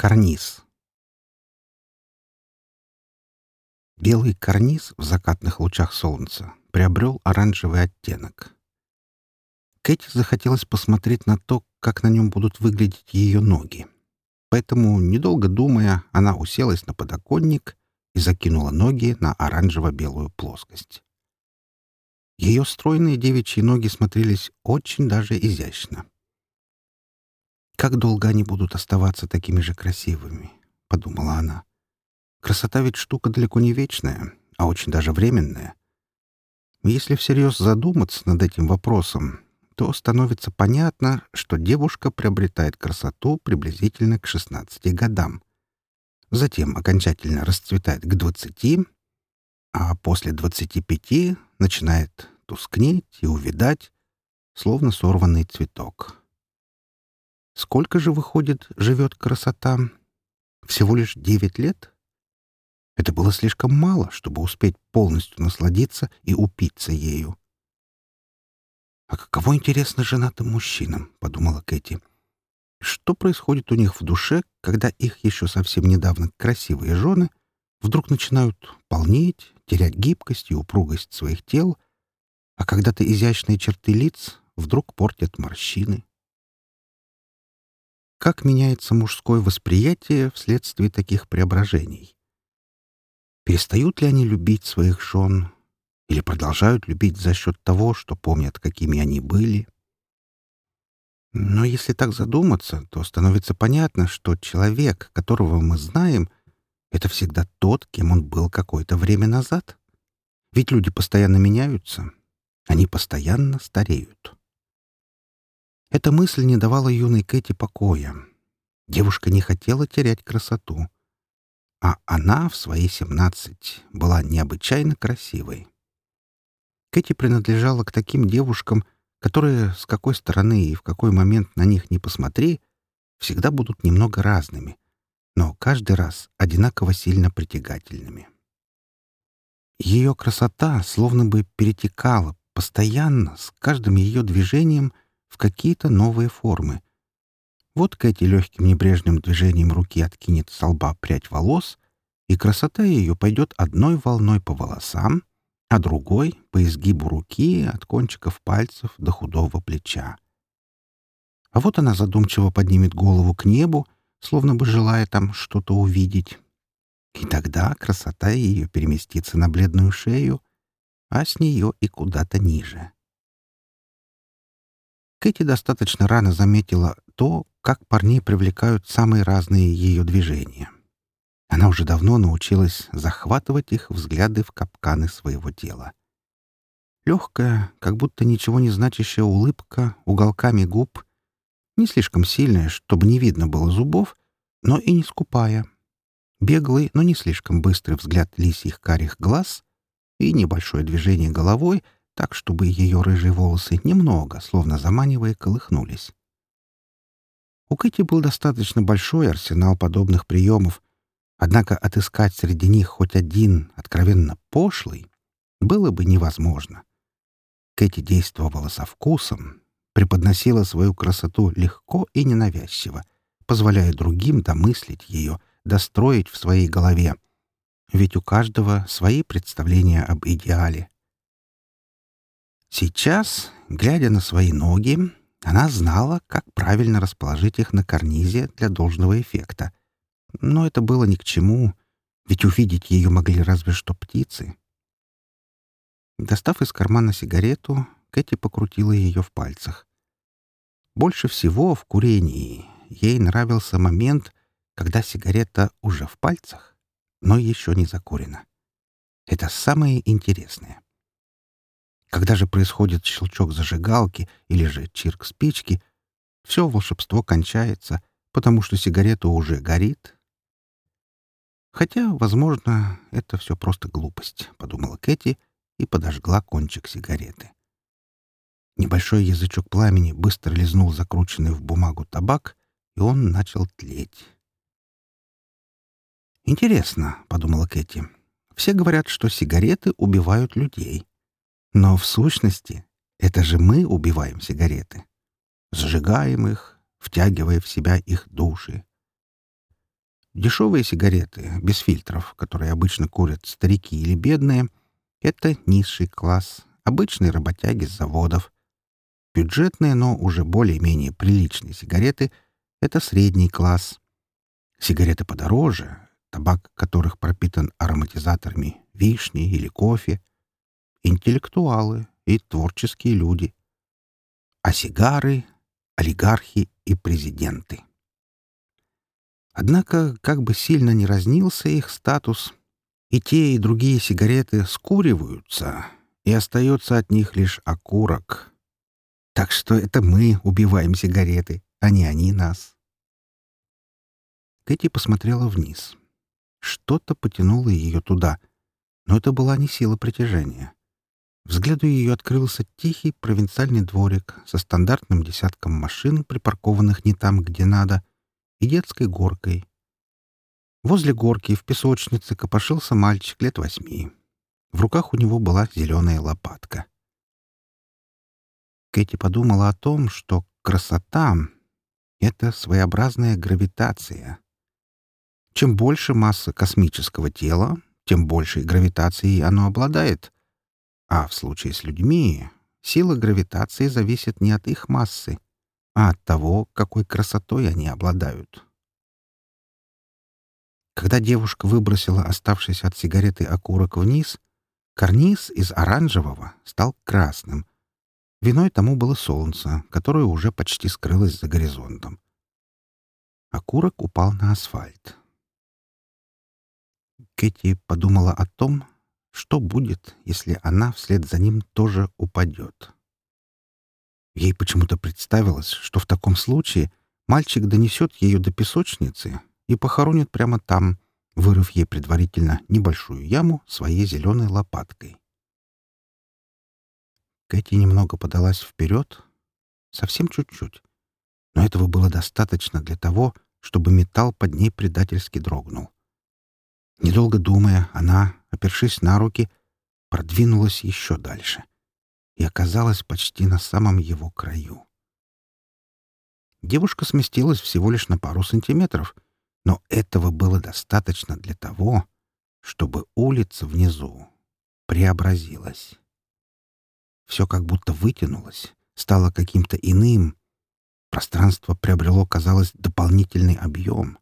Карниз. Белый карниз в закатных лучах солнца приобрел оранжевый оттенок. Кэти захотелось посмотреть на то, как на нем будут выглядеть ее ноги. Поэтому, недолго думая, она уселась на подоконник и закинула ноги на оранжево-белую плоскость. Ее стройные девичьи ноги смотрелись очень даже изящно. «Как долго они будут оставаться такими же красивыми?» — подумала она. «Красота ведь штука далеко не вечная, а очень даже временная. Если всерьез задуматься над этим вопросом, то становится понятно, что девушка приобретает красоту приблизительно к 16 годам. Затем окончательно расцветает к 20, а после 25 начинает тускнеть и увядать, словно сорванный цветок. Сколько же, выходит, живет красота? Всего лишь девять лет? Это было слишком мало, чтобы успеть полностью насладиться и упиться ею. «А каково интересно женатым мужчинам?» — подумала Кэти. «Что происходит у них в душе, когда их еще совсем недавно красивые жены вдруг начинают полнеть, терять гибкость и упругость своих тел, а когда-то изящные черты лиц вдруг портят морщины?» Как меняется мужское восприятие вследствие таких преображений? Перестают ли они любить своих жен или продолжают любить за счет того, что помнят, какими они были? Но если так задуматься, то становится понятно, что человек, которого мы знаем, это всегда тот, кем он был какое-то время назад. Ведь люди постоянно меняются, они постоянно стареют. Эта мысль не давала юной Кэти покоя. Девушка не хотела терять красоту. А она в свои семнадцать была необычайно красивой. Кэти принадлежала к таким девушкам, которые, с какой стороны и в какой момент на них не посмотри, всегда будут немного разными, но каждый раз одинаково сильно притягательными. Ее красота словно бы перетекала постоянно с каждым ее движением — в какие-то новые формы. Вот Кэти легким небрежным движением руки откинет с лба прядь волос, и красота ее пойдет одной волной по волосам, а другой — по изгибу руки от кончиков пальцев до худого плеча. А вот она задумчиво поднимет голову к небу, словно бы желая там что-то увидеть. И тогда красота ее переместится на бледную шею, а с нее и куда-то ниже. Кэти достаточно рано заметила то, как парней привлекают самые разные ее движения. Она уже давно научилась захватывать их взгляды в капканы своего тела. Легкая, как будто ничего не значащая улыбка уголками губ, не слишком сильная, чтобы не видно было зубов, но и не скупая. Беглый, но не слишком быстрый взгляд лисьих карих глаз и небольшое движение головой — так, чтобы ее рыжие волосы немного, словно заманивая, колыхнулись. У Кэти был достаточно большой арсенал подобных приемов, однако отыскать среди них хоть один откровенно пошлый было бы невозможно. Кэти действовала со вкусом, преподносила свою красоту легко и ненавязчиво, позволяя другим домыслить ее, достроить в своей голове. Ведь у каждого свои представления об идеале. Сейчас, глядя на свои ноги, она знала, как правильно расположить их на карнизе для должного эффекта. Но это было ни к чему, ведь увидеть ее могли разве что птицы. Достав из кармана сигарету, Кэти покрутила ее в пальцах. Больше всего в курении ей нравился момент, когда сигарета уже в пальцах, но еще не закурена. Это самое интересное. Когда же происходит щелчок зажигалки или же чирк спички, все волшебство кончается, потому что сигарета уже горит. Хотя, возможно, это все просто глупость, — подумала Кэти и подожгла кончик сигареты. Небольшой язычок пламени быстро лизнул закрученный в бумагу табак, и он начал тлеть. «Интересно», — подумала Кэти, — «все говорят, что сигареты убивают людей. Но в сущности это же мы убиваем сигареты. Сжигаем их, втягивая в себя их души. Дешевые сигареты, без фильтров, которые обычно курят старики или бедные, — это низший класс, обычные работяги с заводов. Бюджетные, но уже более-менее приличные сигареты — это средний класс. Сигареты подороже, табак которых пропитан ароматизаторами вишни или кофе, интеллектуалы и творческие люди, а сигары — олигархи и президенты. Однако, как бы сильно ни разнился их статус, и те, и другие сигареты скуриваются, и остается от них лишь окурок. Так что это мы убиваем сигареты, а не они нас. Кэти посмотрела вниз. Что-то потянуло ее туда, но это была не сила притяжения. Взгляду ее открылся тихий провинциальный дворик со стандартным десятком машин, припаркованных не там, где надо, и детской горкой. Возле горки в песочнице копошился мальчик лет восьми. В руках у него была зеленая лопатка. Кэти подумала о том, что красота — это своеобразная гравитация. Чем больше масса космического тела, тем большей гравитацией оно обладает. А в случае с людьми сила гравитации зависит не от их массы, а от того, какой красотой они обладают. Когда девушка выбросила оставшийся от сигареты окурок вниз, карниз из оранжевого стал красным. Виной тому было солнце, которое уже почти скрылось за горизонтом. Окурок упал на асфальт. Кэти подумала о том, что будет, если она вслед за ним тоже упадет. Ей почему-то представилось, что в таком случае мальчик донесет ее до песочницы и похоронит прямо там, вырыв ей предварительно небольшую яму своей зеленой лопаткой. Кэти немного подалась вперед, совсем чуть-чуть, но этого было достаточно для того, чтобы металл под ней предательски дрогнул. Недолго думая, она, опершись на руки, продвинулась еще дальше — и оказалась почти на самом его краю. Девушка сместилась всего лишь на пару сантиметров, но этого было достаточно для того, чтобы улица внизу преобразилась. Все как будто вытянулось, стало каким-то иным. Пространство приобрело, казалось, дополнительный объем.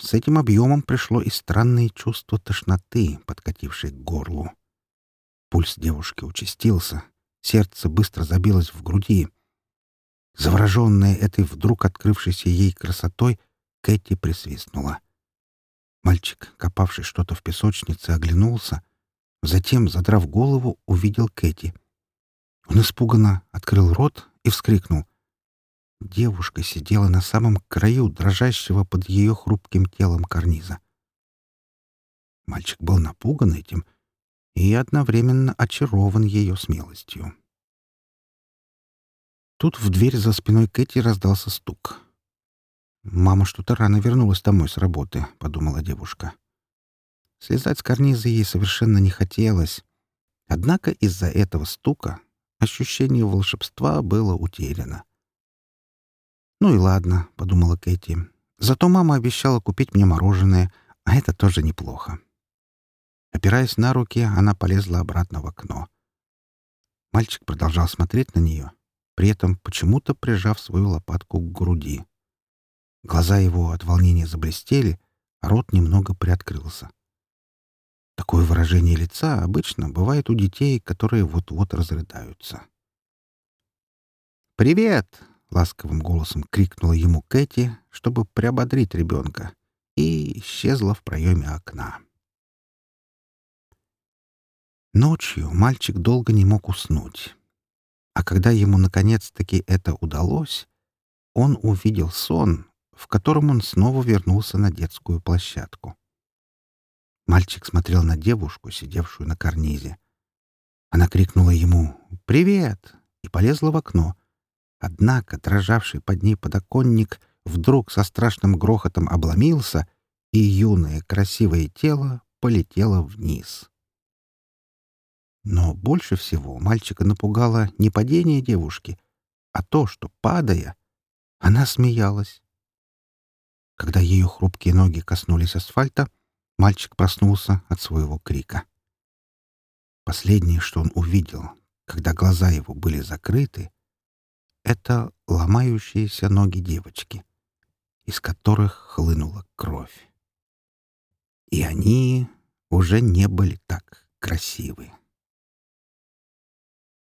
С этим объемом пришло и странное чувство тошноты, подкатившее к горлу. Пульс девушки участился, сердце быстро забилось в груди. Завороженная этой вдруг открывшейся ей красотой, Кэти присвистнула. Мальчик, копавший что-то в песочнице, оглянулся, затем, задрав голову, увидел Кэти. Он испуганно открыл рот и вскрикнул. Девушка сидела на самом краю дрожащего под ее хрупким телом карниза. Мальчик был напуган этим — и одновременно очарован ее смелостью. Тут в дверь за спиной Кэти раздался стук. «Мама что-то рано вернулась домой с работы», — подумала девушка. Слезать с карниза ей совершенно не хотелось. Однако из-за этого стука ощущение волшебства было утеряно. «Ну и ладно», — подумала Кэти. «Зато мама обещала купить мне мороженое, а это тоже неплохо». Опираясь на руки, она полезла обратно в окно. Мальчик продолжал смотреть на нее, при этом почему-то прижав свою лопатку к груди. Глаза его от волнения заблестели, а рот немного приоткрылся. Такое выражение лица обычно бывает у детей, которые вот-вот разрыдаются. «Привет!» — ласковым голосом крикнула ему Кэти, чтобы приободрить ребенка, и исчезла в проеме окна. Ночью мальчик долго не мог уснуть. А когда ему наконец-таки это удалось, он увидел сон, в котором он снова вернулся на детскую площадку. Мальчик смотрел на девушку, сидевшую на карнизе. Она крикнула ему «Привет!» и полезла в окно. Однако дрожавший под ней подоконник вдруг со страшным грохотом обломился, и юное красивое тело полетело вниз. Но больше всего мальчика напугало не падение девушки, а то, что, падая, она смеялась. Когда ее хрупкие ноги коснулись асфальта, мальчик проснулся от своего крика. Последнее, что он увидел, когда глаза его были закрыты, это ломающиеся ноги девочки, из которых хлынула кровь. И они уже не были так красивы.